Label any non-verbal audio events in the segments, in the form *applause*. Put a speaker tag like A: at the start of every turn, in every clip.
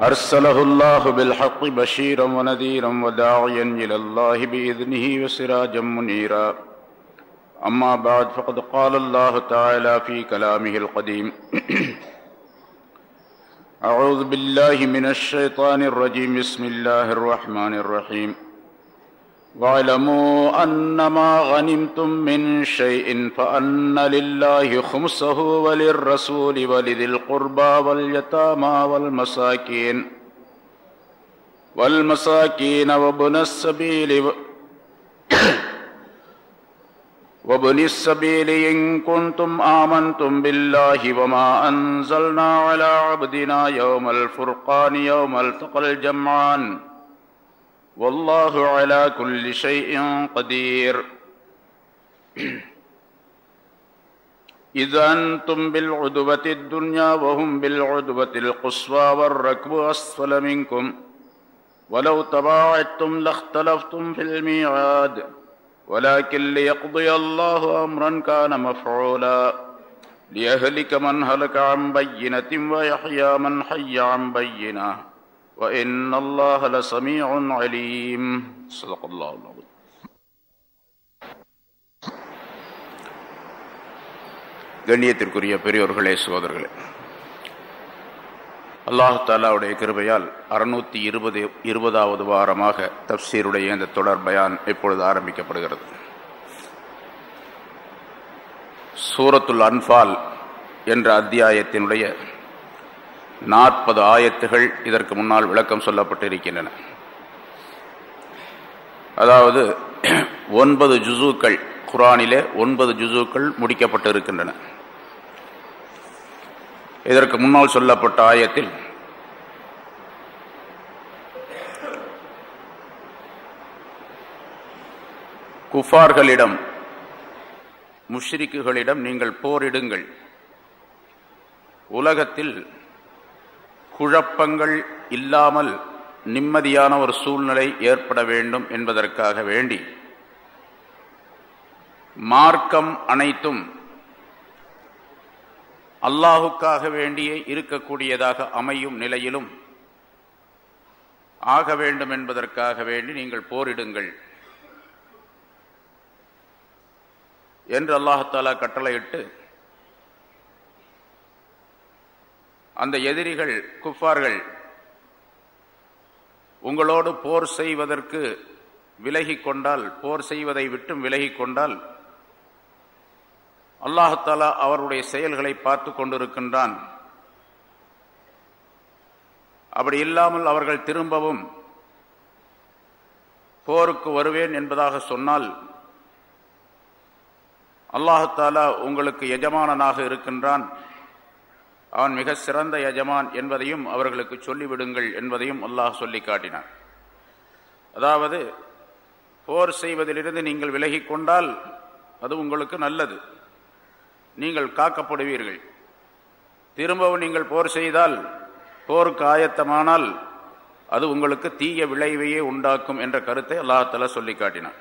A: أرسله الله بالحق بشيرا ونذيرا وداعيا إلى الله بإذنه وسراجا منيرا. أما بعد فقد قال الله تعالى في كلامه القديم أعوذ بالله من الشيطان الرجيم. بسم الله الرحمن الرحيم. واعلموا أنما غنمتم من شيء فأن لله خمسه وللرسول ولذي القربى واليتامى والمساكين والمساكين وابن السبيل و... *coughs* وابن السبيل إن كنتم آمنتم بالله وما أنزلنا على عبدنا يوم الفرقان يوم التقى الجمعان والله على كل شيء قدير. *clears throat* إذا أنتم بالعدوة الدنيا وهم بالعدوة القصوى والركب أسفل منكم. ولو تباعدتم لاختلفتم في الميعاد. ولكن ليقضي الله أمرا كان مفعولا. ليهلك من هلك عن بينة ويحيى من حي عن بينة. وإن الله لسميع عليم صدق الله العظيم கண்ணியத்திற்குரிய பெரியோர்களே சகோதரர்களே அல்லாஹு தாலாவுடைய கிருபையால் அறுநூத்தி இருபது இருபதாவது வாரமாக தப்சீருடைய இந்த தொடர் பயான் இப்பொழுது ஆரம்பிக்கப்படுகிறது சூரத்துல் அன்பால் என்ற அத்தியாயத்தினுடைய நாற்பது ஆயத்துகள் இதற்கு முன்னால் விளக்கம் சொல்லப்பட்டிருக்கின்றன. அதாவது ஒன்பது ஜுசூக்கள் குரானிலே ஒன்பது ஜுசூக்கள் முடிக்கப்பட்டிருக்கின்றன. இதற்கு முன்னால் சொல்லப்பட்ட ஆயத்தில் குஃபார்களிடம் முஷ்ரிக்குகளிடம் நீங்கள் போரிடுங்கள். உலகத்தில் குழப்பங்கள் இல்லாமல் நிம்மதியான ஒரு சூழ்நிலை ஏற்பட வேண்டும் என்பதற்காக வேண்டி மார்க்கம் அனைத்தும் அல்லாஹுக்காக வேண்டியே இருக்கக்கூடியதாக அமையும் நிலையிலும் ஆக வேண்டும் என்பதற்காக வேண்டி நீங்கள் போரிடுங்கள் என்று அல்லாஹாலா கட்டளையிட்டு அந்த எதிரிகள் குஃபார்கள் உங்களோடு போர் செய்வதற்கு விலகி கொண்டால் போர் செய்வதை விட்டும் விலகி கொண்டால் அல்லாஹாலா அவருடைய செயல்களை பார்த்து கொண்டிருக்கின்றான். அப்படி இல்லாமல் அவர்கள் திரும்பவும் போருக்கு வருவேன் என்பதாக சொன்னால் அல்லாஹாலா உங்களுக்கு எஜமானனாக இருக்கின்றான். அவன் மிக சிறந்த எஜமான் என்பதையும் அவர்களுக்கு சொல்லிவிடுங்கள் என்பதையும் அல்லாஹ் சொல்லி காட்டினான் அதாவது போர் செய்வதிலிருந்து நீங்கள் விலகி கொண்டால் அது உங்களுக்கு நல்லது. நீங்கள் காக்கப்படுவீர்கள். திரும்பவும் நீங்கள் போர் செய்தால் போருக்கு ஆயத்தமானால் அது உங்களுக்கு தீய விளைவையே உண்டாக்கும் என்ற கருத்தை அல்லாஹால சொல்லி காட்டினான்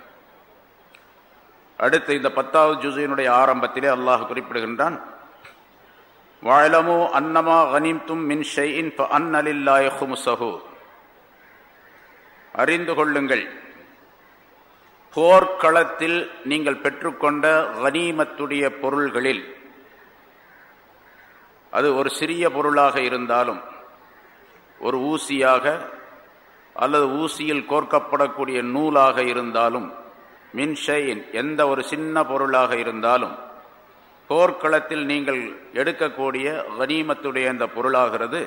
A: அடுத்து இந்த பத்தாவது ஜுசையினுடைய ஆரம்பத்திலே அல்லாஹ் குறிப்பிடுகின்றான் வாழமோ அன்னமா கனிம்தும் மின் ஷெயின் அன்னலில்லாயஹுமுசஹு அறிந்து கொள்ளுங்கள். போர்க்களத்தில் நீங்கள் பெற்றுக்கொண்ட கனீமத்துடைய பொருள்களில் அது ஒரு சிறிய பொருளாக இருந்தாலும் ஒரு ஊசியாக அல்லது ஊசியில் கோர்க்கப்படக்கூடிய நூலாக இருந்தாலும் மின்ஷையின் எந்த ஒரு சின்ன பொருளாக இருந்தாலும் போர்க்களத்தில் நீங்கள் எடுக்கக்கூடிய கனீமத்துடைய அந்த பொருளாகிறது.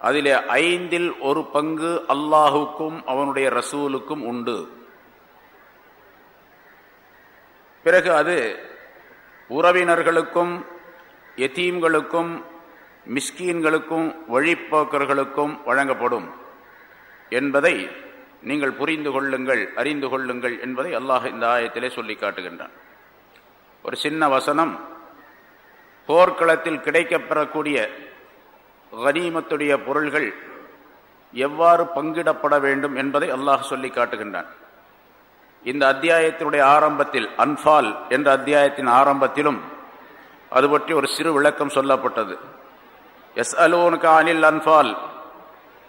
A: அதிலே ஐந்தில் ஒரு பங்கு அல்லாஹுக்கும் அவனுடைய ரசூலுக்கும் உண்டு. பிறகு அது உறவினர்களுக்கும் எத்தீம்களுக்கும் மிஸ்கீன்களுக்கும் வழிப்போக்கர்களுக்கும் வழங்கப்படும் என்பதை நீங்கள் புரிந்து கொள்ளுங்கள் அறிந்து கொள்ளுங்கள் என்பதை அல்லாஹ் இந்த ஆயத்திலே சொல்லி காட்டுகின்றான். ஒரு சின்ன வசனம். போர்க்களத்தில் கிடைக்கப்பெறக்கூடிய கனீமத்துடைய பொருள்கள் எவ்வாறு பங்கிடப்பட வேண்டும் என்பதை அல்லாஹ் சொல்லி காட்டுகின்றான். இந்த அத்தியாயத்தினுடைய ஆரம்பத்தில் அன்பால் என்ற அத்தியாயத்தின் ஆரம்பத்திலும் அது பற்றி ஒரு சிறு விளக்கம் சொல்லப்பட்டது. எஸ் அலோனுக்கு அனில் அன்பால்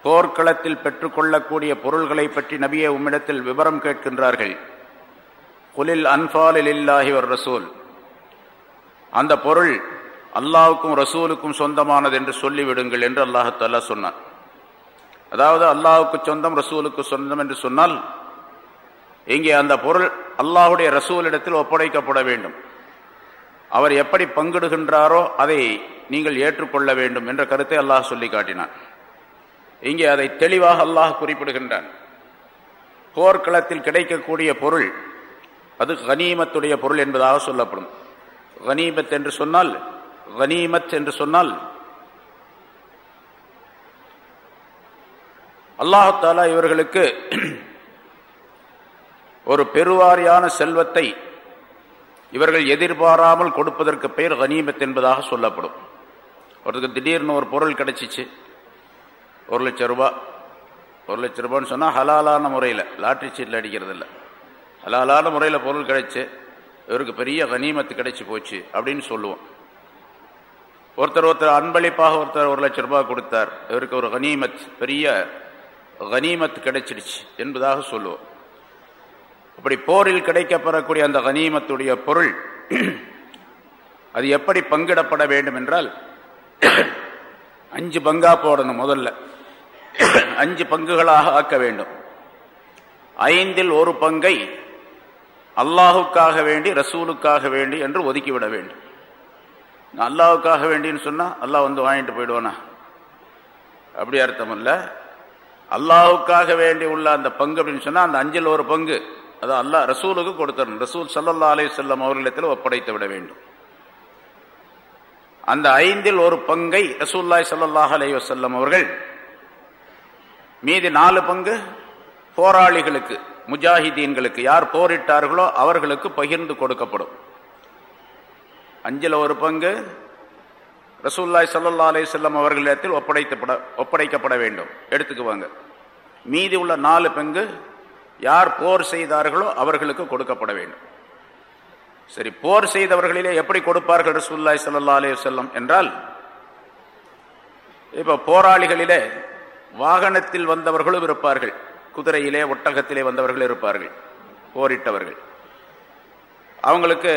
A: போர்க்களத்தில் பெற்றுக்கொள்ளக்கூடிய பொருள்களை பற்றி நபிய உம்மிடத்தில் விவரம் கேட்கின்றார்கள். குலில் அன்பாலில் இல்லாஹி ஒரு ரசூல் அந்த பொருள் அல்லாவுக்கும் ரசூலுக்கும் சொந்தமானது என்று சொல்லிவிடுங்கள் என்று அல்லாஹாலா சொன்னார் அதாவது அல்லாவுக்கு சொந்தம் ரசூலுக்கு சொந்தம் என்று சொன்னால் இங்கே அந்த பொருள் அல்லாஹுடைய ரசூலிடத்தில் ஒப்படைக்கப்பட வேண்டும். அவர் எப்படி பங்கிடுகின்றாரோ அதை நீங்கள் ஏற்றுக்கொள்ள வேண்டும் என்ற கருத்தை அல்லாஹ் சொல்லி காட்டினான். இங்கே அதை தெளிவாக அல்லாஹ் குறிப்பிடுகின்றான். போர்க்களத்தில் கிடைக்கக்கூடிய பொருள் அது கனீமத்துடைய பொருள் என்பதாக சொல்லப்படும். வனீமத் என்று சொன்னால் வனீமத் என்று சொன்னால் அல்லாஹாலா இவர்களுக்கு ஒரு பெருவாரியான செல்வத்தை இவர்கள் எதிர்பாராமல் கொடுப்பதற்கு பெயர் கனீமத் என்பதாக சொல்லப்படும். ஒருத்தருக்கு திடீர்னு ஒரு பொருள் கிடைச்சிச்சு. ஒரு லட்சம் ரூபா. ஒரு லட்சம் ரூபான்னு சொன்னால் ஹலாலான முறையில். லாட்ரி சீட்டில் அடிக்கிறது இல்லை ஹலாலான முறையில் பொருள் கிடைச்சு. இவருக்கு பெரிய கனிமத்து கிடைச்சி போச்சு அப்படின்னு சொல்லுவோம். ஒருத்தர் ஒருத்தர் அன்பளிப்பாக ஒருத்தர் ஒரு லட்சம் ரூபாய் கொடுத்தார். இவருக்கு ஒரு கனிமத் பெரிய கனிமத் கிடைச்சிடுச்சு என்பதாக சொல்லுவோம். அப்படி போரில் கிடைக்கப்பெறக்கூடிய அந்த கனிமத்துடைய பொருள் அது எப்படி பங்கிடப்பட வேண்டும் என்றால் அஞ்சு பங்கா போடணும் முதல்ல. அஞ்சு பங்குகளாக ஆக்க வேண்டும். ஐந்தில் ஒரு பங்கை அல்லாஹுக்காக வேண்டி ரசூலுக்காக வேண்டி என்று ஒதுக்கிவிட வேண்டும். அல்லாவுக்காக வேண்டின்னு சொன்னால் அல்லாஹ் வந்து வாங்கிட்டு போயிடுவானா? அப்படி அர்த்தம் இல்லை. அல்லாஹுக்காக வேண்டி உள்ள அந்த பங்கு அப்படின்னு சொன்னால் அந்த அஞ்சில் ஒரு பங்கு. அது அல்லாஹ் ரசூலுக்கு கொடுத்துடணும். ரசூல் சல்லல்லா அலி செல்லம் அவர்களிடத்தில் ஒப்படைத்து விட வேண்டும். அந்த ஐந்தில் ஒரு பங்கை ரசூல்லாய் சல்லாஹ் அலி வசல்லம் அவர்கள் மீதி நாலு பங்கு போராளிகளுக்கு. முஜாஹிதீன்களுக்கு யார் போரிட்டார்களோ அவர்களுக்கு பகிர்ந்து கொடுக்கப்படும். அஞ்சில் ஒரு பங்கு ரசூல்லாய் சல்லா அலி செல்லம் அவர்களிடத்தில் ஒப்படைத்தப்பட ஒப்படைக்கப்பட வேண்டும். எடுத்துக்குவாங்க. மீதி உள்ள நாலு பங்கு யார் போர் செய்தார்களோ அவர்களுக்கு கொடுக்கப்பட வேண்டும். சரி போர் செய்தவர்களிலே எப்படி கொடுப்பார்கள் ரசூல்லாய் சல்லா அலி செல்லம் என்றால் இப்போ போராளிகளிலே வாகனத்தில் வந்தவர்களும் இருப்பார்கள். குதிரையிலே ஒட்டகத்திலே வந்தவர்கள் இருப்பார்கள். போரிட்டவர்கள். அவங்களுக்கு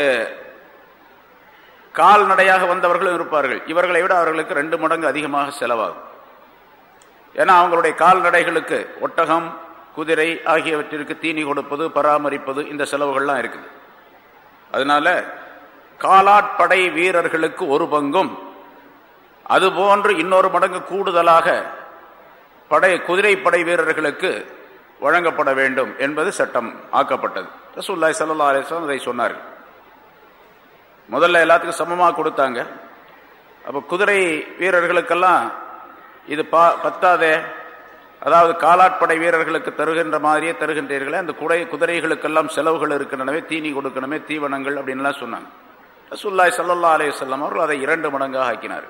A: கால்நடையாக வந்தவர்களும் இருப்பார்கள். இவர்களை விட அவர்களுக்கு ரெண்டு மடங்கு அதிகமாக செலவாகும். ஏன்னா அவங்களுடைய கால்நடைகளுக்கு ஒட்டகம் குதிரை ஆகியவற்றிற்கு தீனி கொடுப்பது பராமரிப்பது இந்த செலவுகள்லாம் இருக்குது. அதனால காலாட்படை வீரர்களுக்கு ஒரு பங்கும் அதுபோன்று இன்னொரு மடங்கு கூடுதலாக படை குதிரைப்படை வீரர்களுக்கு வழங்கப்பட வேண்டும் என்பது சட்டம் ஆக்கப்பட்டது. ரசூல்லாய் சல்லா அலிஸ்லாம் அதை சொன்னார்கள். முதல்ல எல்லாத்துக்கும் சமமாக கொடுத்தாங்க. அப்போ குதிரை வீரர்களுக்கெல்லாம் இது பா பத்தாதே. அதாவது காலாட்படை வீரர்களுக்கு தருகின்ற மாதிரியே தருகின்றீர்களே. அந்த குடை குதிரைகளுக்கெல்லாம் செலவுகள் இருக்கணுமே தீனி கொடுக்கணுமே தீவனங்கள் அப்படின்லாம் சொன்னாங்க. ரசூல்லாய் சல்லா அலையம் அவர்கள் அதை இரண்டு மடங்காக ஆக்கினார்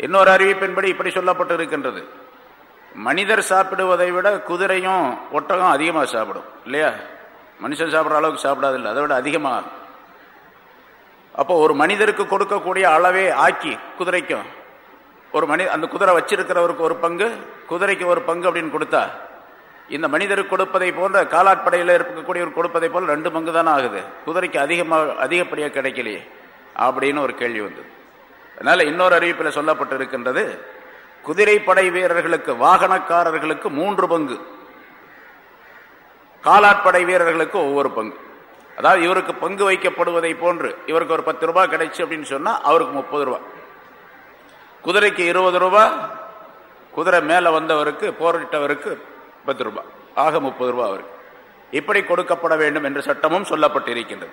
A: இன்னொரு அறிவிப்பின்படி இப்படி சொல்லப்பட்டு இருக்கின்றது மனிதர் சாப்பிடுவதை விட குதிரையும் ஒட்டகம் அதிகமாக சாப்பிடும் இல்லையா? மனுஷன் சாப்பிட்ற அளவுக்கு சாப்பிடாது இல்லை அதை விட அதிகமாக. அப்போ ஒரு மனிதருக்கு கொடுக்கக்கூடிய அளவே ஆக்கி குதிரைக்கும். ஒரு மனி அந்த குதிரை வச்சிருக்கிறவருக்கு ஒரு பங்கு குதிரைக்கு ஒரு பங்கு அப்படின்னு கொடுத்தா இந்த மனிதருக்கு கொடுப்பதை போன்ற காலாட்படையில் இருக்கக்கூடியவர் கொடுப்பதை போல் ரெண்டு பங்கு தானே ஆகுது. குதிரைக்கு அதிகமாக அதிகப்படியாக கிடைக்கலையே அப்படின்னு ஒரு கேள்வி வந்தது. அதனால இன்னொரு அறிவிப்பில் சொல்லப்பட்டிருக்கின்றது குதிரைப்படை வீரர்களுக்கு வாகனக்காரர்களுக்கு மூன்று பங்கு. காலாட்படை வீரர்களுக்கு ஒவ்வொரு பங்கு. அதாவது இவருக்கு பங்கு வைக்கப்படுவதை போன்று இவருக்கு ஒரு பத்து ரூபாய் கிடைச்சு அப்படின்னு சொன்னால் அவருக்கு முப்பது ரூபாய். குதிரைக்கு இருபது ரூபாய் குதிரை மேலே வந்தவருக்கு போரிட்டவருக்கு பத்து ரூபாய். ஆக முப்பது ரூபாய் அவருக்கு. இப்படி கொடுக்கப்பட வேண்டும் என்ற சட்டமும் சொல்லப்பட்டிருக்கின்றது.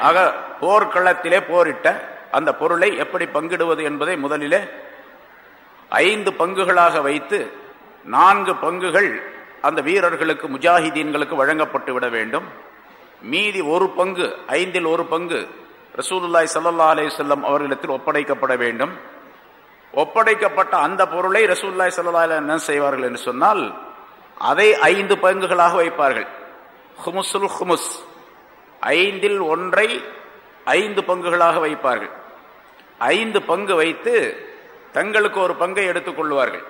A: ஆக போர்க்களத்திலே போரிட்ட அந்த பொருளை எப்படி பங்கிடுவது என்பதை முதலிலே ஐந்து பங்குகளாக வைத்து நான்கு பங்குகள் அந்த வீரர்களுக்கு முஜாஹிதீன்களுக்கு வழங்கப்பட்டு விட வேண்டும். மீதி ஒரு பங்கு ஐந்தில் ஒரு பங்கு ரசூலுல்லாய் சல்லா அலிசல்லம் அவர்களிடத்தில் ஒப்படைக்கப்பட வேண்டும். ஒப்படைக்கப்பட்ட அந்த பொருளை ரசூல்லாய் சல்லா என்ன செய்வார்கள் என்று சொன்னால் அதை ஐந்து பங்குகளாக வைப்பார்கள். ஹுமுசுல் ஹுமுஸ். ஐந்தில் ஒன்றை ஐந்து பங்குகளாக வைப்பார்கள். ஐந்து பங்கு வைத்து தங்களுக்கு ஒரு பங்கை எடுத்துக் கொள்வார்கள்.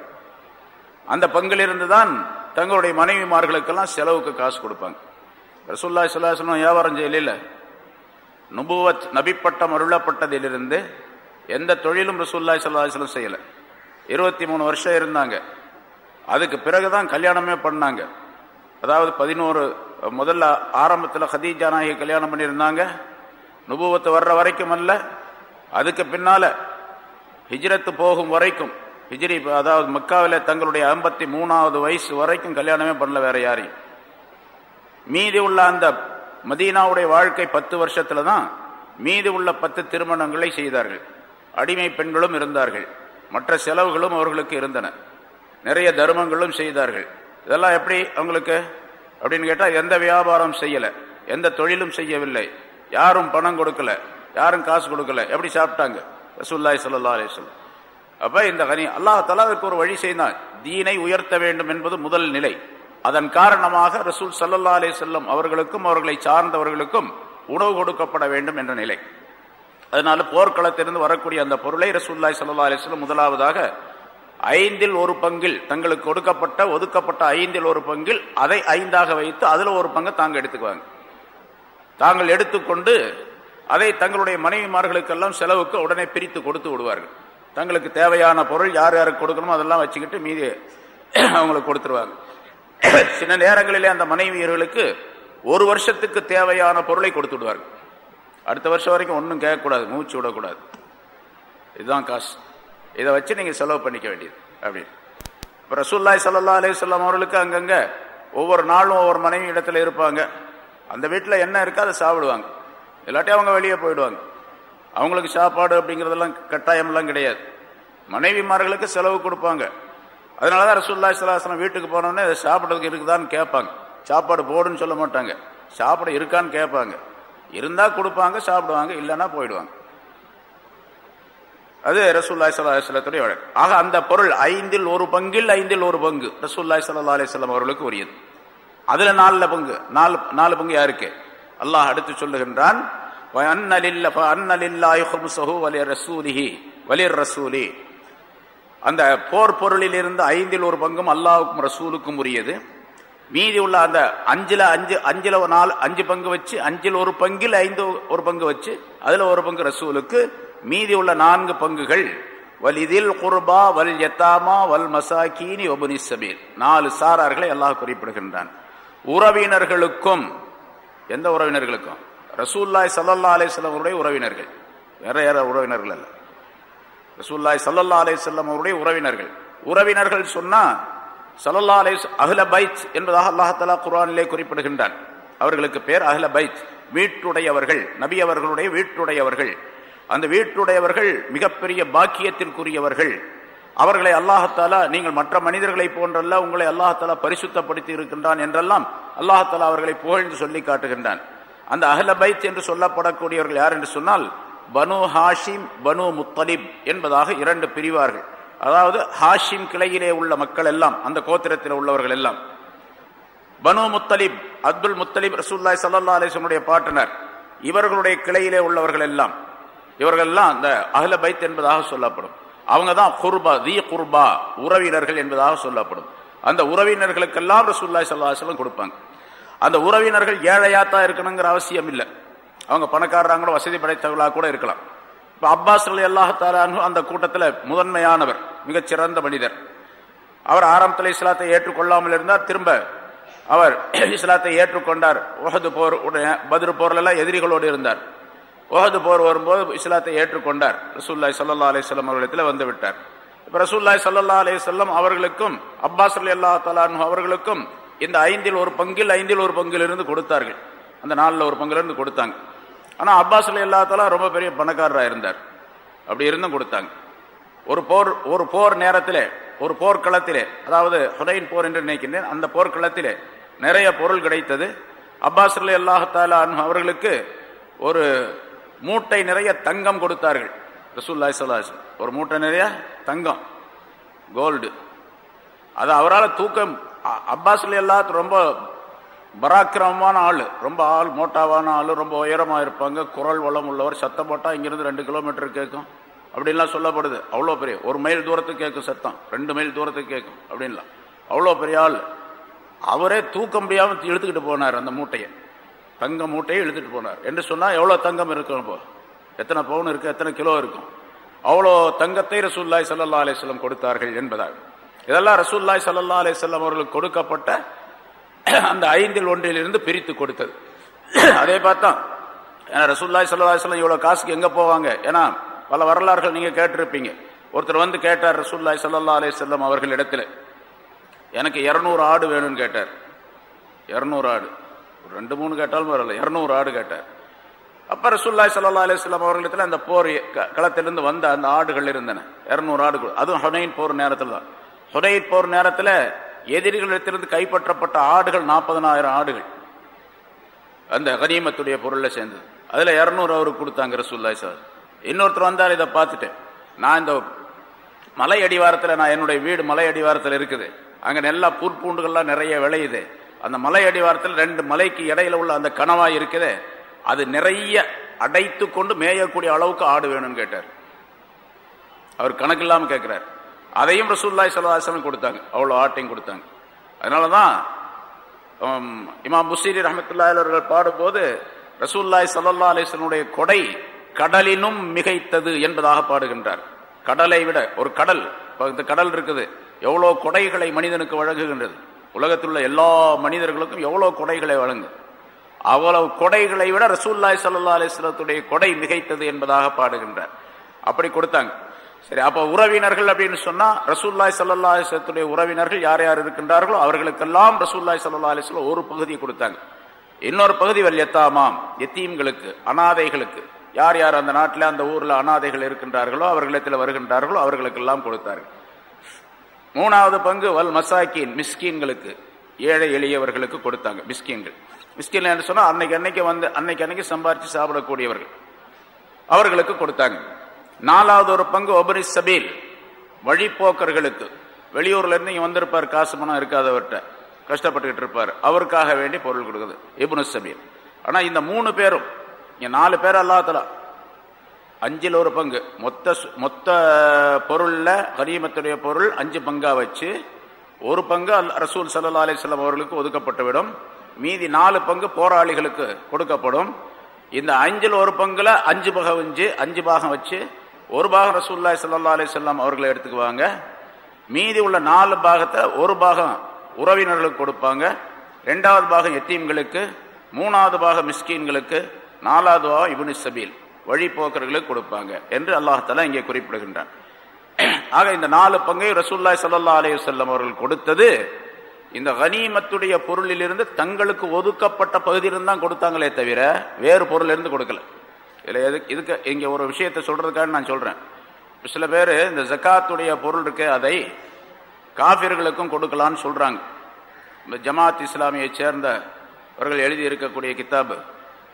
A: அந்த பங்கிலிருந்து தான் தங்களுடைய மனைவிமார்களுக்கெல்லாம் செலவுக்கு காசு கொடுப்பாங்க. ரசுல்லா சுல்லாசனம் வியாபாரம் செய்யல நுபுவத் நபிப்பட்டம் அருளப்பட்டதிலிருந்து எந்த தொழிலும் ரசூல்லாய் சல்லாஹலம் செய்யல. இருபத்தி மூணு வருஷம் இருந்தாங்க. அதுக்கு பிறகுதான் கல்யாணமே பண்ணாங்க. அதாவது பதினோரு முதல்ல ஆரம்பத்தில் ஹதீஜா நாயகி கல்யாணம் பண்ணியிருந்தாங்க. நுபுவத்து வர்ற வரைக்கும் அல்ல. அதுக்கு பின்னால ஹிஜ்ரத்து போகும் வரைக்கும் ஹிஜ்ரி அதாவது மக்காவில் தங்களுடைய ஐம்பத்தி மூணாவது வயசு வரைக்கும் கல்யாணமே பண்ணல வேற யாரையும். மீதி உள்ள அந்த மதீனாவுடைய வாழ்க்கை பத்து வருஷத்துல தான் மீதி உள்ள பத்து திருமணங்களை செய்தார்கள். அடிமை பெண்களும் இருந்தார்கள். மற்ற செலவுகளும் அவர்களுக்கு இருந்தன. நிறைய தர்மங்களும் செய்தார்கள். இதெல்லாம் எப்படி அவங்களுக்கு? அப்படின்னு கேட்டால் எந்த வியாபாரம் செய்யலை. எந்த தொழிலும் செய்யவில்லை. யாரும் பணம் கொடுக்கல. யாரும் காசு கொடுக்கல. எப்படி சாப்பிட்டாங்க? ரசூல்லாய் சல்லா அலிஸ்லம் அப்போ இந்த கனி அல்லாஹால அதற்கு ஒரு வழி செய்தான். தீனை உயர்த்த வேண்டும் என்பது முதல் நிலை. அதன் காரணமாக ரசூல் சல்லல்லா அலே செல்லம் அவர்களுக்கும் அவர்களை சார்ந்தவர்களுக்கும் உணவு கொடுக்கப்பட வேண்டும் என்ற நிலை. அதனால போர்க்களத்திலிருந்து வரக்கூடிய அந்த பொருளை ரசூல்லாய் சல்லா அலிஸ்லம் முதலாவதாக ஐந்தில் ஒரு பங்கில் தங்களுக்கு கொடுக்கப்பட்ட ஒதுக்கப்பட்ட ஐந்தில் ஒரு பங்கில் அதை ஐந்தாக வைத்து அதில் ஒரு பங்கு தாங்க எடுத்துக்குவாங்க. தாங்கள் எடுத்துக்கொண்டு அதை தங்களுடைய மனைவிமார்களுக்கெல்லாம் செலவுக்கு உடனே பிரித்து கொடுத்து விடுவார்கள். தங்களுக்கு தேவையான பொருள் யார் யாருக்கு கொடுக்கணுமோ அதெல்லாம் வச்சுக்கிட்டு மீதி அவங்களுக்கு கொடுத்துருவாங்க. சில நேரங்களிலே அந்த மனைவியர்களுக்கு ஒரு வருஷத்துக்கு தேவையான பொருளை கொடுத்து விடுவார்கள். அடுத்த வருஷம் வரைக்கும் ஒன்றும் கேட்கக்கூடாது மூச்சு விடக்கூடாது. இதுதான் காசு. இதை வச்சு நீங்கள் செலவு பண்ணிக்க வேண்டியது. அப்படின்னு இப்போ ரசூல்லாய் சல்லா அலிஸ்லாம் அவர்களுக்கு அங்கங்கே ஒவ்வொரு நாளும் ஒவ்வொரு மனைவி இடத்துல இருப்பாங்க. அந்த வீட்டில் என்ன இருக்கோ அதை சாப்பிடுவாங்க. இல்லாட்டி அவங்க வெளியே போயிடுவாங்க. அவங்களுக்கு சாப்பாடு அப்படிங்கிறதெல்லாம் கட்டாயமெல்லாம் கிடையாது. மனைவிமார்களுக்கு செலவு கொடுப்பாங்க. அதனால தான் ரசூல்லா சலாஹலம் வீட்டுக்கு போனோடனே சாப்பிட்றதுக்கு இருக்குதான்னு கேட்பாங்க. சாப்பாடு போடுன்னு சொல்ல மாட்டாங்க. சாப்பிட இருக்கான்னு கேட்பாங்க. இருந்தால் கொடுப்பாங்க சாப்பிடுவாங்க இல்லைன்னா போயிடுவாங்க. அது ரசூல்லாய் சல்லா அலிஸ்லத்துடைய வழக்கு. ஆக அந்த பொருள் ஐந்தில் ஒரு பங்கில் ஐந்தில் ஒரு பங்கு. ரசூல்லாய் சல்லா அலிஸ்லாம் அவர்களுக்கு உரியது. அதில் நாலில் பங்கு. நாலு நாலு பங்கு யாருக்கு? அல்லாஹ் அடுத்து சொல்லுகின்றான் ரசூலி. அந்த போர் பொருளில் இருந்து ஐந்தில் ஒரு பங்கும் அல்லாவுக்கும் ரசூலுக்கும் உரியது. மீதி உள்ள அந்த அஞ்சில் அஞ்சு அஞ்சில் நாலு அஞ்சு பங்கு வச்சு அஞ்சில் ஒரு பங்கில் ஐந்து ஒரு பங்கு வச்சு அதில் ஒரு பங்கு ரசூலுக்கு. மீதி உள்ள நான்கு பங்குகள் வல் இதில் குர்பா வல் யத்தாமா வல் மசாக்கீனி ஒபுனி சபீர். நாலு சாரார்களை அல்லாஹ் குறிப்பிடுகின்றான். உறவினர்களுக்கும் எந்த உறவினர்களுக்கும்? ரசூல்லாய் சல்லல்லா அலிஸ்லாம் அவருடைய உறவினர்கள். வேற யார உறவினர்கள் அல்ல? ரசூல்லாய் சல்லல்லா செல்லம் அவருடைய உறவினர்கள். உறவினர்கள் சொன்னா சல்லல்லா அலே அஹ்ல பைத் என்பதாக அல்லாஹலா குரானிலே குறிப்பிடுகின்றான். அவர்களுக்கு பேர் அஹ்ல பைத். வீட்டுடையவர்கள் நபி அவர்களுடைய வீட்டுடையவர்கள். அந்த வீட்டுடையவர்கள் மிகப்பெரிய பாக்கியத்திற்குரியவர்கள். அவர்களை அல்லாஹத்தாலா நீங்கள் மற்ற மனிதர்களை போன்றல்ல உங்களை அல்லாஹாலா பரிசுத்தப்படுத்தி இருக்கின்றான் என்றெல்லாம் அல்லாஹத்தாலா அவர்களை புகழ்ந்து சொல்லி காட்டுகின்றான். அந்த அகல பைத் என்று சொல்லப்படக்கூடியவர்கள் யார் என்று சொன்னால் பனு ஹாஷிம் பனு முத்தலிப் என்பதாக இரண்டு பிரிவார்கள். அதாவது ஹாஷிம் கிளையிலே உள்ள மக்கள் எல்லாம் அந்த கோத்திரத்தில் உள்ளவர்கள் எல்லாம். பனு முத்தலிப் அப்துல் முத்தலிப் ரசூல்லாய் சல்லா அலிசனுடைய பாட்டனர். இவர்களுடைய கிளையிலே உள்ளவர்கள் எல்லாம். இவர்கள் எல்லாம் அந்த அகல பைத் என்பதாக சொல்லப்படும். அவங்க தான் குர்பா தி குர்பா உறவினர்கள் என்பதாக சொல்லப்படும். அந்த உறவினர்களுக்கெல்லாம் ரசூல்லாய் சல்லாஹலம் கொடுப்பாங்க. அந்த உறவினர்கள் ஏழையாத்தான் இருக்கணுங்கிற அவசியம் இல்லை. அவங்க பணக்காரராங்களோ வசதி படைத்தவர்களாக கூட இருக்கலாம். இப்போ அப்பாஸ் அலி அல்லாஹாலு அந்த கூட்டத்தில் முதன்மையானவர் மிகச்சிறந்த மனிதர். அவர் ஆரம்பத்தில் இஸ்லாத்தை ஏற்றுக்கொள்ளாமல் இருந்தார் திரும்ப அவர் இஸ்லாத்தை ஏற்றுக்கொண்டார். உஹது போர் உடனே பதிரு போர்லாம் எதிரிகளோடு இருந்தார். ஓஹது போர் வரும்போது இஸ்லாத்தை ஏற்றுக்கொண்டார். ரசூல்லாய் சல்லா அலிஸ்லாம் அவர்களிடத்தில் வந்து விட்டார். இப்போ ரசூல்லாய் சல்லா அலிஸ்லாம் அவர்களுக்கும் அப்பாஸ் அலி அல்லா தலான் அவர்களுக்கும் இந்த ஐந்தில் ஒரு பங்கில் ஐந்தில் ஒரு பங்கில் இருந்து கொடுத்தார்கள். அந்த நாளில் ஒரு பங்கிலிருந்து கொடுத்தாங்க. ஆனால் அப்பாஸ் அலி அல்லாத்தலாம் ரொம்ப பெரிய பணக்காரராக இருந்தார். அப்படி இருந்தும் கொடுத்தாங்க. ஒரு போர் ஒரு போர் நேரத்தில் ஒரு போர்க்களத்திலே அதாவது ஹுதைன் போர் என்று நினைக்கின்றேன் அந்த போர்க்களத்திலே நிறைய பொருள் கிடைத்தது. அப்பாஸ் அலி அல்லாஹால அவர்களுக்கு ஒரு மூட்டை நிறைய தங்கம் கொடுத்தார்கள். ரசூல்லாய் சல்லாஸ் ஒரு மூட்டை நிறைய தங்கம் கோல்டு அது அவரால் தூக்கம் அ- அப்பாஸ் ரொம்ப பராக்கிரமமான ஆள். ரொம்ப ஆள் மோட்டாவான ஆள் ரொம்ப உயரமாக இருப்பாங்க. குரல் வளம் உள்ளவர். சத்தம் போட்டால் இங்கிருந்து ரெண்டு கிலோமீட்டர் கேட்கும் அப்படின்லாம் சொல்லப்படுது. அவ்வளோ பெரிய ஒரு மைல் தூரத்துக்கு கேட்கும் சத்தம். ரெண்டு மைல் தூரத்துக்கு கேட்கும் அப்படின்லாம். அவ்வளோ பெரிய ஆள். அவரே தூக்க முடியாமல் இழுத்துக்கிட்டு போனார் அந்த மூட்டையை. தங்க மூட்டையை இழுத்துட்டு போனார். என்று சொன்னால் எவ்வளோ தங்கம் இருக்கும் இப்போ? எத்தனை பவுன் இருக்கு எத்தனை கிலோ இருக்கும்? அவ்வளோ தங்கத்தை ரசூல்லாய் சல்லா அலிஸ்லம் கொடுத்தார்கள் என்பதாக இதெல்லாம் ரசூல்லாய் சல்லா அலிஸ்லம் அவர்களுக்கு கொடுக்கப்பட்ட *clears throat* அந்த ஐந்தில் ஒன்றிலிருந்து பிரித்து கொடுத்தது. *clears throat* அதே பார்த்தா ஏன்னா ரசூல்லாய் சல்லா அலிஸ்லாம் இவ்வளோ காசுக்கு எங்கே போவாங்க? ஏன்னா பல வரலாறுகள் நீங்கள் கேட்டிருப்பீங்க. ஒருத்தர் வந்து கேட்டார் ரசூல்லாய் சல்லா அலிஸ்லாம் அவர்களிடத்தில் எனக்கு இரநூறு ஆடு வேணும்னு கேட்டார். இரநூறு ஆடு. ரெண்டு மூணு கேட்டாலும் வரல. இரநூறு ஆடு கேட்டார் அப்போ ரசூல்லாய் சல்லா அலிஸ்லாம் அவர்களிடத்தில் அந்த போர் க- களத்திலிருந்து வந்த அந்த ஆடுகள் இருந்தன. இரநூறு ஆடுகள். அதுவும் ஹுனைன் போர் நேரத்தில் தான். ஹுனைன் போர் நேரத்தில் எதிரிகளிடத்திலிருந்து கைப்பற்றப்பட்ட ஆடுகள் நாற்பதனாயிரம் ஆடுகள். அந்த கனிமத்துடைய பொருளில் சேர்ந்தது. அதில் இரநூறு அவருக்கு கொடுத்தாங்க ரசூல்லாய் சார் இன்னொருத்தர் வந்தார் இதை பார்த்துட்டேன். நான் இந்த மலை அடிவாரத்தில் நான் என்னுடைய வீடு மலை அடிவாரத்தில் இருக்குது. அங்கே நல்லா புற்பூண்டுகள்லாம் நிறைய விளையுது. அந்த மலை அடிவாரத்தில் ரெண்டு மலைக்கு இடையில உள்ள அந்த கணவாய் இருக்குதே. அது நிறைய அடைத்து கொண்டு மேயக்கூடிய அளவுக்கு ஆடு வேணும்னு கேட்டார். அவர் கணக்கு இல்லாமல் கேட்கிறார் அதையும் ரசூல்லாய் சல்லாஹம் கொடுத்தாங்க. அவ்வளோ ஆட்டையும் கொடுத்தாங்க. அதனால தான் இமாம் புசீரி ரஹமத்துல்லாஹி அவர்கள் பாடும்போது ரசூல்லாய் சல்லா அலிஸ்லனுடைய கொடை கடலினும் மிகைத்தது என்பதாக பாடுகின்றார். கடலை விட ஒரு கடல் இப்ப இந்த கடல் இருக்குது. எவ்வளோ கொடைகளை மனிதனுக்கு வழங்குகின்றது. உலகத்தில் உள்ள எல்லா மனிதர்களுக்கும் எவ்வளோ கொடைகளை வழங்கும் அவ்வளவு கொடைகளை விட ரசூல்லாய் சல்லா அலிஸ்லத்துடைய கொடை மிகைத்தது என்பதாக பாடுகின்றார். அப்படி கொடுத்தாங்க. சரி அப்போ உறவினர்கள் அப்படின்னு சொன்னால் ரசூல்லாய் சல்லா அலிஸ்லத்துடைய உறவினர்கள் யார் யார் இருக்கின்றார்களோ அவர்களுக்கெல்லாம் ரசூல்லாய் சல்லா அலிஸ்லம் ஒரு பகுதியை கொடுத்தாங்க. இன்னொரு பகுதி வல் எத்தாமாம் எத்தீம்களுக்கு அனாதைகளுக்கு. யார் யார் அந்த நாட்டில் அந்த ஊரில் அனாதைகள் இருக்கின்றார்களோ அவர்களிடத்தில் வருகின்றார்களோ அவர்களுக்கெல்லாம் கொடுத்தார்கள். மூணாவது பங்கு வல் மசாக்கின் மிஸ்கீன்களுக்கு. ஏழை எளியவர்களுக்கு கொடுத்தாங்க மிஸ்கீன்கள். மிஸ்கீன் என்று சொன்னால் அன்னைக்கு அன்னைக்கு வந்து அன்னைக்கு அன்னைக்கு சம்பாரிச்சு சாப்பிடக்கூடியவர்கள். அவர்களுக்கு கொடுத்தாங்க. நாலாவது ஒரு பங்கு ஒபரி சபீல் வழிப்போக்கர்களுக்கு. வெளியூர்ல இருந்து வந்திருப்பார் காசு பணம் இருக்காதவர்கிட்ட கஷ்டப்பட்டுக்கிட்டு இருப்பார். அவருக்காக வேண்டி பொருள் கொடுக்குது இபுனு சபீல். ஆனால் இந்த மூணு பேரும் இங்கே நாலு பேர் அல்லாத்தலாம் அஞ்சில் ஒரு பங்கு. மொத்த சு- மொத்த பொருளில் கரீமத்துடைய பொருள் அஞ்சு பங்காக வச்சு ஒரு பங்கு அல் ரசூல் சல்லா அலிஸ்லாம் அவர்களுக்கு ஒதுக்கப்பட்டுவிடும். மீதி நாலு பங்கு போராளிகளுக்கு கொடுக்கப்படும். இந்த அஞ்சில் ஒரு பங்குல அஞ்சு பகம் வஞ்சு அஞ்சு பாகம் வச்சு ஒரு பாகம் ரசூல்லாய் சல்லா அலிஸ்லாம் அவர்களை எடுத்துக்குவாங்க. மீதி உள்ள நாலு பாகத்தை ஒரு பாகம் உறவினர்களுக்கு கொடுப்பாங்க. ரெண்டாவது பாகம் எத்தீம்களுக்கு மூணாவது பாகம் மிஸ்கீன்களுக்கு நாலாவது பாகம் இபுனி சபீல். வழிபோக்கர்களுக்கு கொடுப்பாங்க என்று அல்லாஹாலா இங்கே குறிப்பிடுகின்றான். *clears throat* ஆக இந்த நாலு பங்கை ரசூல்லாய் சல்லா அலைஹி வஸல்லம் அவர்கள் கொடுத்தது இந்த கனிமத்துடைய பொருளிலிருந்து தங்களுக்கு ஒதுக்கப்பட்ட பகுதியிலிருந்து தான் கொடுத்தாங்களே தவிர வேறு பொருளிலிருந்து கொடுக்கல. இதில் எது இதுக்கு இங்கே ஒரு விஷயத்தை சொல்கிறதுக்காக நான் சொல்கிறேன் சில பேர் இந்த ஜக்காத்துடைய பொருள் இருக்கு அதை காபிர்களுக்கும் கொடுக்கலான்னு சொல்கிறாங்க இந்த ஜமாத் இஸ்லாமியை சேர்ந்த அவர்கள் எழுதி இருக்கக்கூடிய கித்தாபு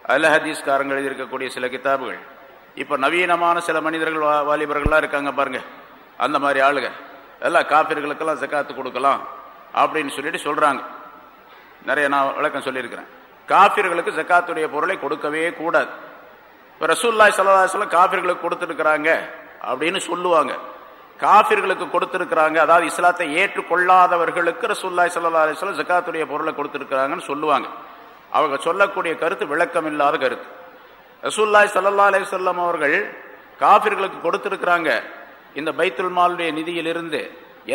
A: அல் ஹதீஸ்காரங்க எழுதி இருக்கக்கூடிய சில கித்தாபுகள் இப்போ நவீனமான சில மனிதர்கள் வா- வாலிபர்கள்லாம் இருக்காங்க பாருங்க. அந்த மாதிரி ஆளுங்க. எல்லாம் காப்பீர்களுக்கெல்லாம் ஜக்காத்து கொடுக்கலாம் அப்படின்னு சொல்லிட்டு சொல்கிறாங்க நிறைய நான் விளக்கம் சொல்லியிருக்கிறேன். காப்பீர்களுக்கு ஜக்காத்துடைய பொருளை கொடுக்கவே கூடாது. இப்போ ரசூல்லாய் சல்லாஹலம் காப்பீர்களுக்கு கொடுத்துருக்குறாங்க அப்படின்னு சொல்லுவாங்க. காபிர்களுக்கு கொடுத்துருக்குறாங்க அதாவது இஸ்லாத்தை ஏற்றுக்கொள்ளாதவர்களுக்கு ரசூல்லாய் சல்லா அலிஸ்லாம் ஜக்காத்துடைய பொருளை கொடுத்துருக்குறாங்கன்னு சொல்லுவாங்க. அவங்க சொல்லக்கூடிய கருத்து விளக்கம் இல்லாத கருத்து ரசூல்லாய் சல்லா அலிசல்லாம் அவர்கள் காபிர்களுக்கு கொடுத்துருக்குறாங்க. இந்த பைத்துல் மாலுடைய நிதியிலிருந்து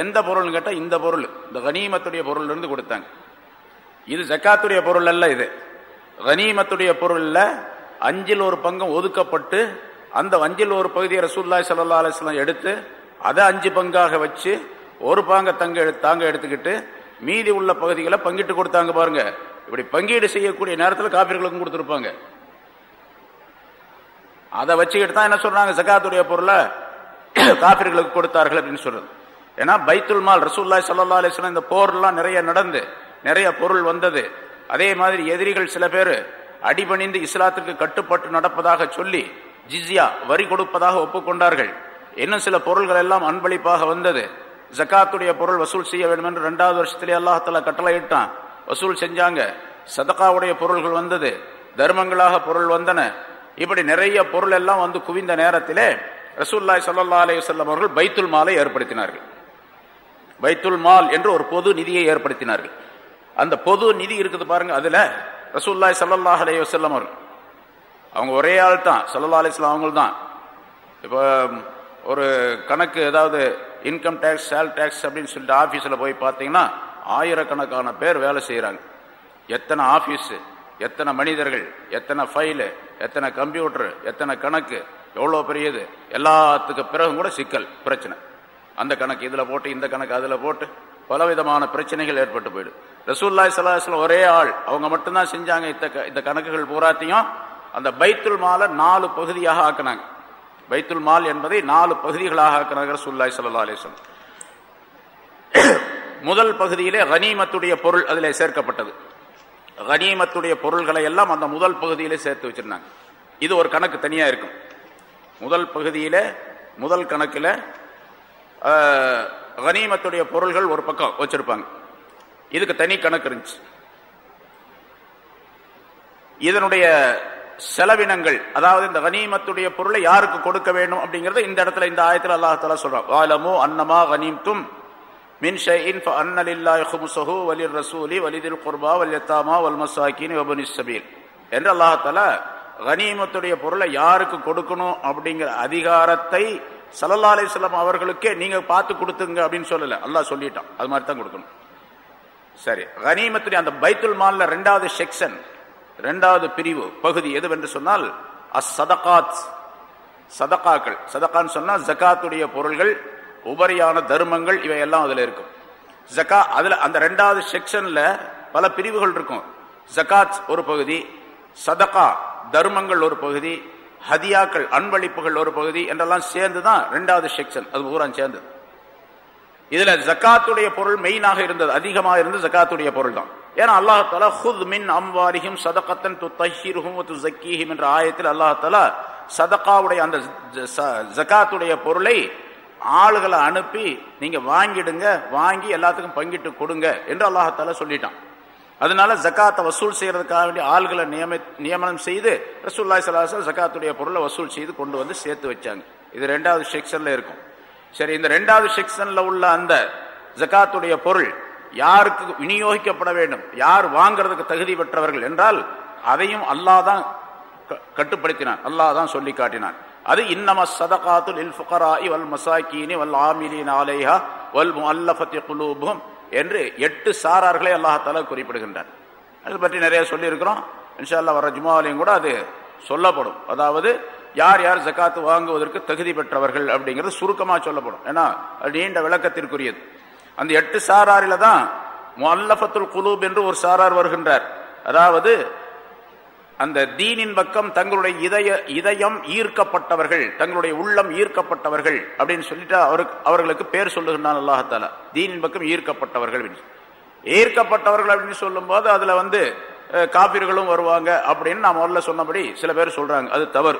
A: எந்த பொருள்னு கேட்டால் இந்த பொருள் இந்த கனீமத்துடைய பொருளிலிருந்து கொடுத்தாங்க. இது ஜக்காத்துடைய பொருள் அல்ல இது. கனீமத்துடைய பொருளில் அஞ்சில் ஒரு பங்கம் ஒதுக்கப்பட்டு அந்த அஞ்சில் ஒரு பகுதியை ரசூல்லாய் சல்லா அலிஸ்லாம் எடுத்து அதை அஞ்சு பங்காக வச்சு ஒரு பாங்க தங்க தாங்க எடுத்துக்கிட்டு மீதி உள்ள பகுதிகளை பங்கிட்டு கொடுத்தாங்க பாருங்கள் இப்படி பங்கீடு செய்யக்கூடிய நேரத்தில் காப்பீர்களுக்கும் கொடுத்துருப்பாங்க. அதை வச்சுக்கிட்டு தான் என்ன சொல்றாங்க? ஜக்காத்துடைய பொருளை காப்பீர்களுக்கு கொடுத்தார்கள் அப்படின்னு சொல்றது. ஏன்னா பைத்துல் மால் ரசூல்லாய் சல்லா அலிஸ்லாம் இந்த போர்லாம் நிறைய நடந்து நிறைய பொருள் வந்தது. அதே மாதிரி எதிரிகள் சில பேர் அடிபணிந்து இஸ்லாத்துக்கு கட்டுப்பட்டு நடப்பதாக சொல்லி ஜிஸ்யா வரி கொடுப்பதாக ஒப்புக்கொண்டார்கள். இன்னும் சில பொருள்கள் எல்லாம் அன்பளிப்பாக வந்தது. ஜக்காத்துடைய பொருள் வசூல் செய்ய வேண்டும் என்று இரண்டாவது வருஷத்திலே அல்லாஹால கட்டளையிட்டான். வசூல் செஞ்சாங்க. சதக்காவுடைய பொருள்கள் வந்தது. தர்மங்களாக பொருள் வந்தன. இப்படி நிறைய பொருள் எல்லாம் வந்து குவிந்த நேரத்திலே ரசூல்லாய் சல்லா அலையுசல்லம் அவர்கள் பைத்துல் மாலை ஏற்படுத்தினார்கள். பைத்துல் மால் என்று ஒரு பொது நிதியை ஏற்படுத்தினார்கள். அந்த பொது நிதி இருக்குது பாருங்க அதுல ரசூல்லாய் சல்லா அலையுசல்லம் அவர்கள். அவங்க ஒரே ஆள் தான் சல்லா அலிஸ்லாம் அவங்க தான். இப்போ ஒரு கணக்கு ஏதாவது இன்கம் டேக்ஸ் சேல் டேக்ஸ் அப்படின்னு சொல்லிட்டு ஆஃபீஸில் போய் பார்த்தீங்கன்னா ஆயிரக்கணக்கான பேர் வேலை செய்கிறாங்க எத்தனை ஆஃபீஸு எத்தனை மனிதர்கள் எத்தனை ஃபைலு எத்தனை கம்ப்யூட்டரு எத்தனை கணக்கு எவ்வளோ பெரியது எல்லாத்துக்கு பிறகும் கூட சிக்கல் பிரச்சனை. அந்த கணக்கு இதில் போட்டு இந்த கணக்கு அதில் போட்டு பலவிதமான பிரச்சனைகள் ஏற்பட்டு போயிடும் ரசூல்லாய் சலாஹ்லாம் ஒரே ஆள். அவங்க மட்டும்தான் செஞ்சாங்க. இந்த இந்த கணக்குகள் பூராத்தையும் அந்த பைத்துல் மாலை நாலு பகுதியாக ஆக்கினாங்க. பைத்துல் மால் என்பதை நாலு பகுதிகளாக ஆக்கினாங்க ரசூல்லாய் சல்லா அலிஸ்லாம் முதல் பகுதியிலே கனீமத்துடைய பொருள் அதில் சேர்க்கப்பட்டது. கனீமத்துடைய பொருள்களை எல்லாம் அந்த முதல் பகுதியிலே சேர்த்து வச்சிருந்தாங்க. இது ஒரு கணக்கு தனியாக இருக்கும். முதல் பகுதியில் முதல் கணக்கில் கனீமத்துடைய பொருள்கள் ஒரு பக்கம் வச்சிருப்பாங்க. இதுக்கு தனி கணக்கு இருந்துச்சு. இதனுடைய செலவினங்கள் அதாவது இந்த கனீமத்துடைய பொருளை யாருக்கு கொடுக்க வேண்டும் அப்படிங்கறத இந்த இடத்துல இந்த ஆயத்தில் அல்லாஹால சொல்றான். வாலமோ அன்னமா கனீம்தும் ஷைஇன் ஃபஅன்ன லில்லாஹி ஹும்ஸஹு வலிர் ரசூலி வலிதில் குர்பா வல் யதாமா வல் மசாகின் என்று அல்லாஹ் கனிமத்துடைய பொருளை யாருக்கு கொடுக்கணும் அப்படிங்கிற அதிகாரத்தை சல்லல்லா அலிஸ்லாம் அவர்களுக்கே நீங்க பார்த்து கொடுத்துங்க அப்படின்னு சொல்லல. அல்லாஹ் சொல்லிட்டான். அது மாதிரி தான் கொடுக்கணும். சரி. கனிமத்துடைய அந்த பைத்துல் மால்ல ரெண்டாவது செக்ஷன் ரெண்டாவது பிரிவு பகுதி எதுவென்று சொன்னால் அஸ் சதகாத் சதகாக்கள். சதகான்னு சொன்னா ஜக்காத்துடைய பொருள்கள் உபரியான தர்மங்கள் இவை எல்லாம் அதில் இருக்கும். ஜக்கா அதில் அந்த ரெண்டாவது செக்ஷனில் பல பிரிவுகள் இருக்கும். ஜகாத் ஒரு பகுதி சதகா தர்மங்கள் ஒரு பகுதி ஹதியாக்கள் அன்பளிப்புகள் ஒரு பகுதி என்றெல்லாம் சேர்ந்து தான் ரெண்டாவது செக்ஷன் அது பூரா சேர்ந்தது. இதுல ஜக்காத்துடைய பொருள் மெயினாக இருந்தது அதிகமாக இருந்தது ஜக்காத்துடைய பொருள் தான். ஏன்னா அல்லாஹால ஹுத் மின் அம்வாரிஹிம் சதகத்தன் து தஹீருஹும் து ஜக்கீஹிம் என்ற ஆயத்தில் அல்லாஹால சதகாவுடைய அந்த ஜக்காத்துடைய பொருளை ஆளுகளை அனுப்பி நீங்க வாங்கிடுங்க வாங்கி எல்லாத்துக்கும் பங்கிட்டு கொடுங்க என்று அல்லாஹால சொல்லிட்டான். அதனால ஜக்காத்தை வசூல் செய்யறதுக்காக வேண்டிய ஆள்களை நியமி நியமனம் செய்து ரசூல்லாய் சலாஹம் ஜக்காத்துடைய பொருளை வசூல் செய்து கொண்டு வந்து சேர்த்து வச்சாங்க. இது ரெண்டாவது செக்ஷன்ல இருக்கும். சரி இந்த ரெண்டாவது செக்ஷன்ல உள்ள அந்த ஜக்காத்துடைய பொருள் யாருக்கு விநியோகிக்கப்பட வேண்டும் யார் வாங்குறதுக்கு தகுதி பெற்றவர்கள் என்றால் அதையும் அல்லாஹ் தான் கட்டுப்படுத்தினான் அல்லாஹ் தான் சொல்லி காட்டினான். அது இன்னம சதகாத்துல் இல் ஃபுகராய் வல் மசாக்கீனி வல் ஆமிலின் ஆலைஹா வல் முஅல்லஃபத்தி குலூபும் என்று எட்டு சாரார்களை அல்லாஹால குறிப்பிடுகின்றார். அது பற்றி நிறைய சொல்லியிருக்கிறோம். இன்ஷா அல்லா வர ஜுமாவிலையும் கூட அது சொல்லப்படும். அதாவது யார் யார் ஜக்காத்து வாங்குவதற்கு தகுதி பெற்றவர்கள் அப்படிங்கிறது சுருக்கமாக சொல்லப்படும். ஏன்னா அது நீண்ட விளக்கத்திற்குரியது. அந்த எட்டு சாராரில தான் முல்லஃபத்துல் குலூப் என்று ஒரு சாரார் வருகின்றார். அதாவது அந்த தீனின் பக்கம் தங்களுடைய இதய இதயம் ஈர்க்கப்பட்டவர்கள் தங்களுடைய உள்ளம் ஈர்க்கப்பட்டவர்கள் அப்படின்னு சொல்லிட்டு அவருக்கு அவர்களுக்கு பேர் சொல்லுகின்றான் அல்லாஹால. தீனின் பக்கம் ஈர்க்கப்பட்டவர்கள் ஈர்க்கப்பட்டவர்கள் அப்படின்னு சொல்லும்போது அதில் வந்து காப்பீர்களும் வருவாங்க அப்படின்னு நான் முதல்ல சொன்னபடி சில பேர் சொல்றாங்க. அது தவறு.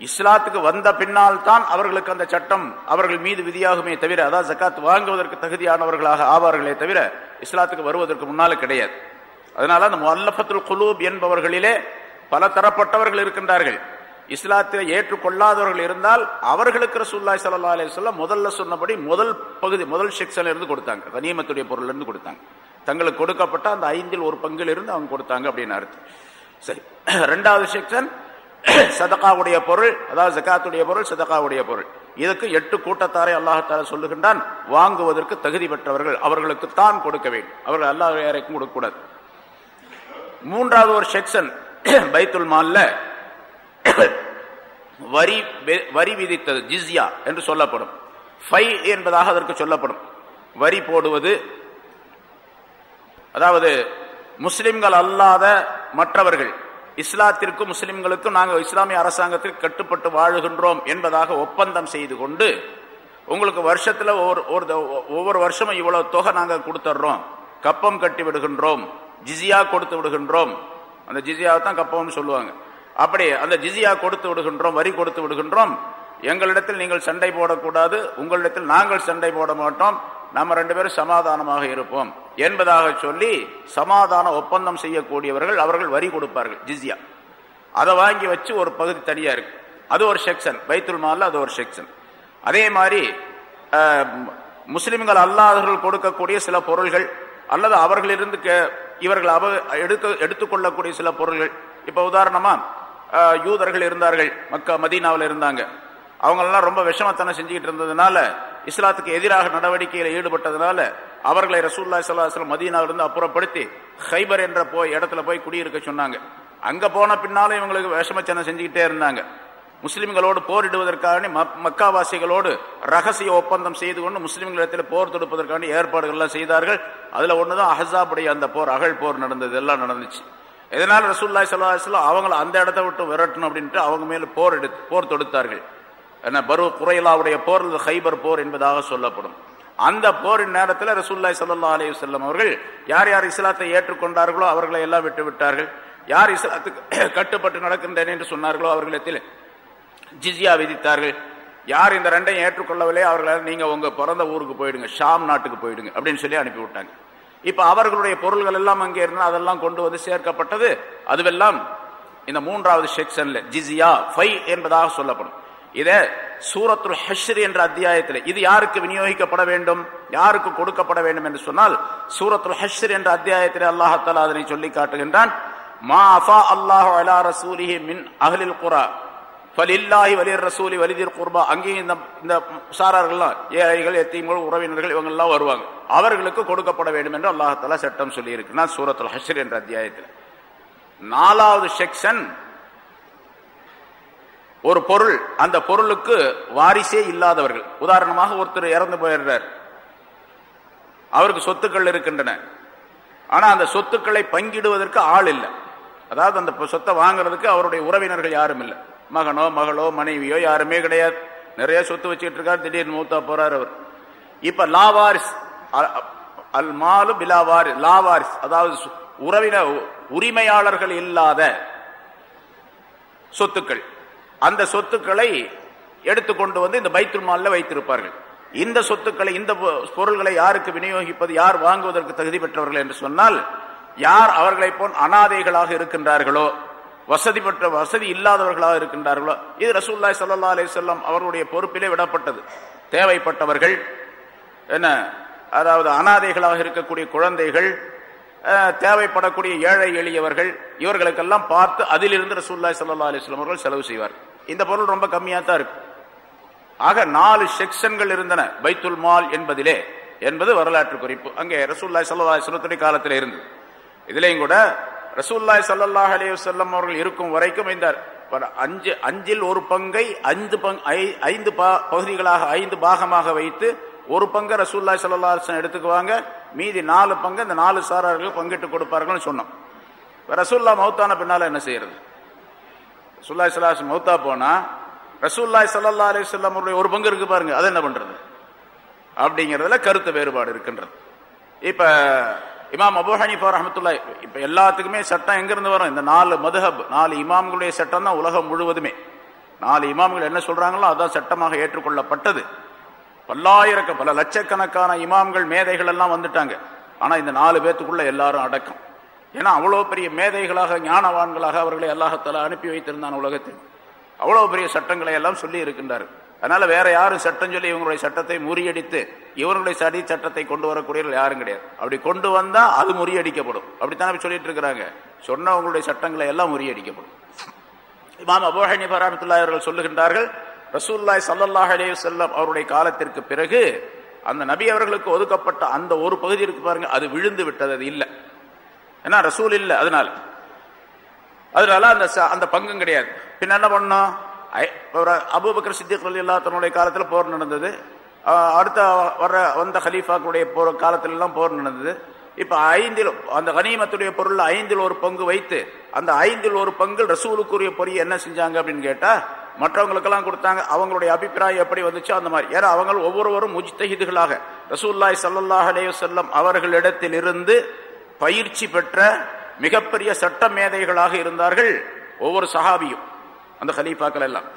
A: இஸ்லாத்துக்கு வந்த பின்னால் தான் அவர்களுக்கு அந்த சட்டம் அவர்கள் மீது விதியாகுமே தவிர அதாவது ஜக்காத் வாங்குவதற்கு தகுதியானவர்களாக ஆவார்களே தவிர இஸ்லாத்துக்கு வருவதற்கு முன்னால கிடையாது. அதனால அந்த முல்லஃபத்துல் குலூப் என்பவர்களிலே பல தரப்பட்டவர்கள் இருக்கின்றார்கள். இஸ்லாத்தை ஏற்றுக்கொள்ளாதவர்கள் இருந்தால் அவர்களுக்கு ரசூல்லாய் சல்லா அலி சொல்லம் முதல்ல சொன்னபடி முதல் பகுதி முதல் செக்ஷன்ல இருந்து கொடுத்தாங்க. கனியமத்துடைய பொருள் இருந்து கொடுத்தாங்க. தங்களுக்கு கொடுக்கப்பட்ட அந்த ஐந்தில் ஒரு பங்கில் இருந்து அவங்க கொடுத்தாங்க அப்படின்னு அர்த்தம். சரி. ரெண்டாவது செக்ஷன் சதகாவுடைய பொருள் அதாவது ஜக்காத்துடைய பொருள் சதகாவுடைய பொருள். இதுக்கு எட்டு கூட்டத்தாரை அல்லாஹால சொல்லுகின்றான். வாங்குவதற்கு தகுதி பெற்றவர்கள் அவர்களுக்கு தான் கொடுக்க வேண்டும். அவர்கள் அல்லாஹ் யாரைக்கும் கொடுக்கக்கூடாது. மூன்றாவது ஒரு செக்ஷன் பைத்துல் மால்ல வரி வரி விதித்தது ஜிஸ்யா என்று சொல்லப்படும். ஃபை என்பதாக அதற்கு சொல்லப்படும். வரி போடுவது அதாவது முஸ்லிம்கள் அல்லாத மற்றவர்கள் இஸ்லாத்திற்கும் முஸ்லிம்களுக்கும் நாங்கள் இஸ்லாமிய அரசாங்கத்திற்கு கட்டுப்பட்டு வாழுகின்றோம் என்பதாக ஒப்பந்தம் செய்து கொண்டு உங்களுக்கு வருஷத்தில் ஒவ்வொரு ஒரு த- ஒவ்வொரு வருஷமும் இவ்வளவு தொகை நாங்கள் கொடுத்துட்றோம். கப்பம் கட்டி விடுகின்றோம். ஜிசியா கொடுத்து விடுகின்றோம். அந்த ஜிசியாவை தான் கப்பம்னு சொல்லுவாங்க. அப்படி அந்த ஜிசியா கொடுத்து விடுகின்றோம் வரி கொடுத்து விடுகின்றோம். எங்களிடத்தில் நீங்கள் சண்டை போடக்கூடாது. உங்களிடத்தில் நாங்கள் சண்டை போட மாட்டோம். நம்ம ரெண்டு பேரும் சமாதானமாக இருப்போம் என்பதாக சொல்லி சமாதான ஒப்பந்தம் செய்யக்கூடியவர்கள் அவர்கள் வரி கொடுப்பார்கள் ஜிசியா. அதை வாங்கி வச்சு ஒரு பகுதி தனியா இருக்கு. அது ஒரு செக்ஷன். பைத்துல் மாலில் அது ஒரு செக்ஷன். அதே மாதிரி முஸ்லிம்கள் அல்லாதவர்கள் கொடுக்கக்கூடிய சில பொருள்கள் அல்லது அவர்களிருந்து கே- இவர்கள் அவ எடுக்க எடுத்துக்கொள்ளக்கூடிய சில பொருள்கள். இப்போ உதாரணமாக யூதர்கள் இருந்தார்கள் மக்கா மதீனாவில் இருந்தாங்க. அவங்களெல்லாம் ரொம்ப விஷமத்தனம் செஞ்சுக்கிட்டு இருந்ததுனால இஸ்லாத்துக்கு எதிராக நடவடிக்கையில் ஈடுபட்டதுனால அவர்களை ரசூல்லா சல்லாஹ் மதீனாவிலிருந்து அப்புறப்படுத்தி ஹைபர் என்ற போய் இடத்துல போய் குடியிருக்க சொன்னாங்க. அங்கே போன பின்னாலும் இவங்களுக்கு விஷமச்சனம் செஞ்சுக்கிட்டே இருந்தாங்க. முஸ்லிம்களோடு போரிடுவதற்காக ம- மக்காவாசிகளோடு ரகசிய ஒப்பந்தம் செய்து கொண்டு முஸ்லிம்களிடத்தில் போர் தொடுப்பதற்கான ஏற்பாடுகள்லாம் செய்தார்கள். செய்தார்கள் ஒன்று தான் அஹசாபுடைய அந்த போர் அகழ் போர் நடந்தது. எல்லாம் நடந்துச்சு. இதனால் ரசூல்லாய் சல்லா அவங்கள அந்த இடத்தை விட்டு விரட்டணும் அப்படின்ட்டு அவங்க மேல போர் எடுத்து போர் தொடுத்தார்கள். என்ன பரு குறையலாவுடைய போர் ஹைபர் போர் என்பதாக சொல்லப்படும். அந்த போரின் நேரத்தில் ரசூல்லாய் சல்லா அலி வல்லம் அவர்கள் யார் யார் இஸ்லாத்தை ஏற்றுக்கொண்டார்களோ அவர்களை எல்லாம் விட்டு விட்டார்கள். யார் இஸ்லாத்துக்கு கட்டுப்பட்டு நடக்கின்றேன் என்று சொன்னார்களோ அவர்களிடத்தில் ஜிஸ்யா விதித்தார்கள். யார் இந்த ரெண்டையும் ஏற்றுக்கொள்ளவில்லை அவர்களால் நீங்க உங்க பிறந்த ஊருக்கு போயிடுங்க ஷாம் நாட்டுக்கு போயிடுங்க அப்படின்னு சொல்லி அனுப்பிவிட்டாங்க இப்போ இப்ப அவர்களுடைய பொருள்கள் எல்லாம் அங்கே இருந்தால் அதெல்லாம் கொண்டு வந்து சேர்க்கப்பட்டது. அதுவெல்லாம் இந்த மூன்றாவது செக்ஷன்ல ஜிசியா ஃபை என்பதாக சொல்லப்படும். இத சூரத்துல் ஹஷ்ர் என்ற அத்தியாயத்தில் இது யாருக்கு விநியோகிக்கப்பட வேண்டும் யாருக்கு கொடுக்கப்பட வேண்டும் என்று சொன்னால் சூரத்துல் ஹஷ்ர் என்ற அத்தியாயத்தில் அல்லாஹால அதனை சொல்லி காட்டுகின்றான். மா அஃபா அல்லாஹு அலா ரசூலிஹி மின் அஹ்லில் குரா. ஃபலில்லாஹி வலிர் ரசூலி வலிதிர் குர்பா. அங்கேயும் இந்த இந்த சாரார்கள்லாம் ஏழைகள் எத்தீம்கள் உறவினர்கள் இவங்கெல்லாம் வருவாங்க. அவர்களுக்கு கொடுக்கப்பட வேண்டும் என்று அல்லாஹால சட்டம் சொல்லி நான் சூரத்துல் ஹஷர் என்ற அத்தியாயத்தில். நாலாவது செக்ஷன் ஒரு பொருள். அந்த பொருளுக்கு வாரிசே இல்லாதவர்கள். உதாரணமாக ஒருத்தர் இறந்து போயிடுறார். அவருக்கு சொத்துக்கள் இருக்கின்றன. ஆனால் அந்த சொத்துக்களை பங்கிடுவதற்கு ஆள் இல்லை. அதாவது அந்த சொத்தை வாங்குறதுக்கு அவருடைய உறவினர்கள் யாரும் இல்லை. மகனோ மகளோ மனைவியோ யாருமே கிடையாது. நிறைய சொத்து வச்சுட்டு இருக்காரு. திடீர்னு மூத்தா போறார் அவர். இப்ப லாவாரிஸ் அ- அல் மாலு பிலாவாரி லாவாரிஸ் அதாவது உறவின உரிமையாளர்கள் இல்லாத சொத்துக்கள். அந்த சொத்துக்களை எடுத்துக்கொண்டு வந்து இந்த பைத்துல் மால்ல வைத்திருப்பார்கள். இந்த சொத்துக்களை இந்த பொ- பொருள்களை யாருக்கு விநியோகிப்பது யார் வாங்குவதற்கு தகுதி பெற்றவர்கள் என்று சொன்னால் யார் அவர்களை போல் அனாதைகளாக இருக்கின்றார்களோ வசதி பெற்ற வசதி இல்லாதவர்களாக இருக்கின்றார்களோ இது ரசூல்லாய் சல்லா அலி சொல்லம் அவர்களுடைய பொறுப்பிலே விடப்பட்டது. தேவைப்பட்டவர்கள் என்ன அதாவது அனாதைகளாக இருக்கக்கூடிய குழந்தைகள் தேவைப்படக்கூடிய ஏழை எளியவர்கள் இவர்களுக்கெல்லாம் பார்த்து அதிலிருந்து ரசூல்லாய் சல்லா அலைஹி அவர்கள் செலவு செய்வார் இந்த பொருள் ரொம்ப கம்மியாக தான் இருக்கு ஆக நாலு செக்ஷன்கள் இருந்தன பைத்துல் மால் என்பதிலே என்பது வரலாற்று குறிப்பு. அங்கே ரசூல்லாய் சல்லா அலிஸ்லத்துடைய காலத்தில் இருந்து இதுலேயும் கூட ரசூல்லாய் சல்லாஹ் அலைஹி வல்லம் அவர்கள் இருக்கும் வரைக்கும் இந்த அஞ்சு அஞ்சில் ஒரு பங்கை ஐந்து பங்கு ஐ- ஐந்து பா- பகுதிகளாக ஐந்து பாகமாக வைத்து ஒரு பங்கை ரசூல்லாய் சல்லா அலைஹி எடுத்துக்குவாங்க. மீதி நாலு பங்கு இந்த நாலு சாரார்கள் பங்கிட்டு கொடுப்பார்கள்னு சொன்னோம். இப்போ ரசூல்லா மௌத்தான பின்னால் என்ன செய்யறது? ரசூல்லாய் சல்லாஹ் மௌத்தா போனா ரசூல்லாய் சல்லா அலி அவருடைய ஒரு பங்கு இருக்கு பாருங்க அது என்ன பண்றது? அப்படிங்கிறதுல கருத்து வேறுபாடு இருக்கின்றது. இப்போ இமாம் அபு ரஹமத்துல்லா இப்போ இப்ப எல்லாத்துக்குமே சட்டம் எங்கேருந்து வரும்? இந்த நாலு மதுஹப் நாலு இமாம்களுடைய சட்டம் தான் உலகம் முழுவதுமே. நாலு இமாம்கள் என்ன சொல்றாங்களோ அதான் சட்டமாக ஏற்றுக்கொள்ளப்பட்டது. பல்லாயிரக்க பல லட்சக்கணக்கான இமாம்கள் மேதைகள் எல்லாம் வந்துட்டாங்க. ஆனா இந்த நாலு பேத்துக்குள்ள எல்லாரும் அடக்கம். ஏன்னா அவ்வளவு பெரிய மேதைகளாக ஞானவான்களாக அவர்களை அல்லாஹத்தால அனுப்பி வைத்திருந்தான் உலகத்தில். அவ்வளவு பெரிய சட்டங்களை எல்லாம் சொல்லி இருக்கின்றார் அதனால வேற யாரும் சட்டம் சொல்லி இவங்களுடைய சட்டத்தை முறியடித்து இவர்களுடைய சடி சட்டத்தை கொண்டு வரக்கூடியவர்கள் யாரும் கிடையாது. அப்படி கொண்டு வந்தா அது முறியடிக்கப்படும். அப்படித்தான் சொல்லிட்டு இருக்கிறாங்க. சொன்னவங்களுடைய சட்டங்களை எல்லாம் முறியடிக்கப்படும். இமாம் அபோஹனி பராமத்துல்லா அவர்கள் சொல்லுகின்றார்கள் ரசூல்லாய் ஸல்லல்லாஹு அலே செல்லம் அவருடைய காலத்திற்கு பிறகு அந்த நபி அவர்களுக்கு ஒதுக்கப்பட்ட அந்த ஒரு பகுதி இருக்கு பாருங்க அது விழுந்து விட்டது அது இல்லை. ஏன்னா ரசூல் இல்லை அதனால. அதனால அந்த ச- அந்த பங்கும் கிடையாது. பின்ன என்ன பண்ணோம்? அபுபக்கர் சித்திக் ரலியல்லாஹு தன்னுடைய காலத்தில் போர் நடந்தது. அடுத்த வர்ற வந்த ஹலீஃபாக்களுடைய போர் காலத்திலெல்லாம் போர் நடந்தது. இப்போ ஐந்தில் அந்த கனிமத்துடைய பொருள் ஐந்தில் ஒரு பங்கு வைத்து அந்த ஐந்தில் ஒரு பங்கு ரசூலுக்குரிய பொறி என்ன செஞ்சாங்க அப்படின்னு கேட்டால் மற்றவங்களுக்கெல்லாம் கொடுத்தாங்க. அவங்களுடைய அபிப்பிராயம் எப்படி வந்துச்சோ அந்த மாதிரி. ஏன்னா அவங்க ஒவ்வொருவரும் முஜ்தஹிதுகளாக. ரசூல்லாய் சல்லல்லாஹ் அலேவசல்லம் அவர்களிடத்திலிருந்து பயிற்சி பெற்ற மிகப்பெரிய சட்ட மேதைகளாக இருந்தார்கள் ஒவ்வொரு சஹாபியும். அந்த ஹலீஃபாக்கள் எல்லாம்.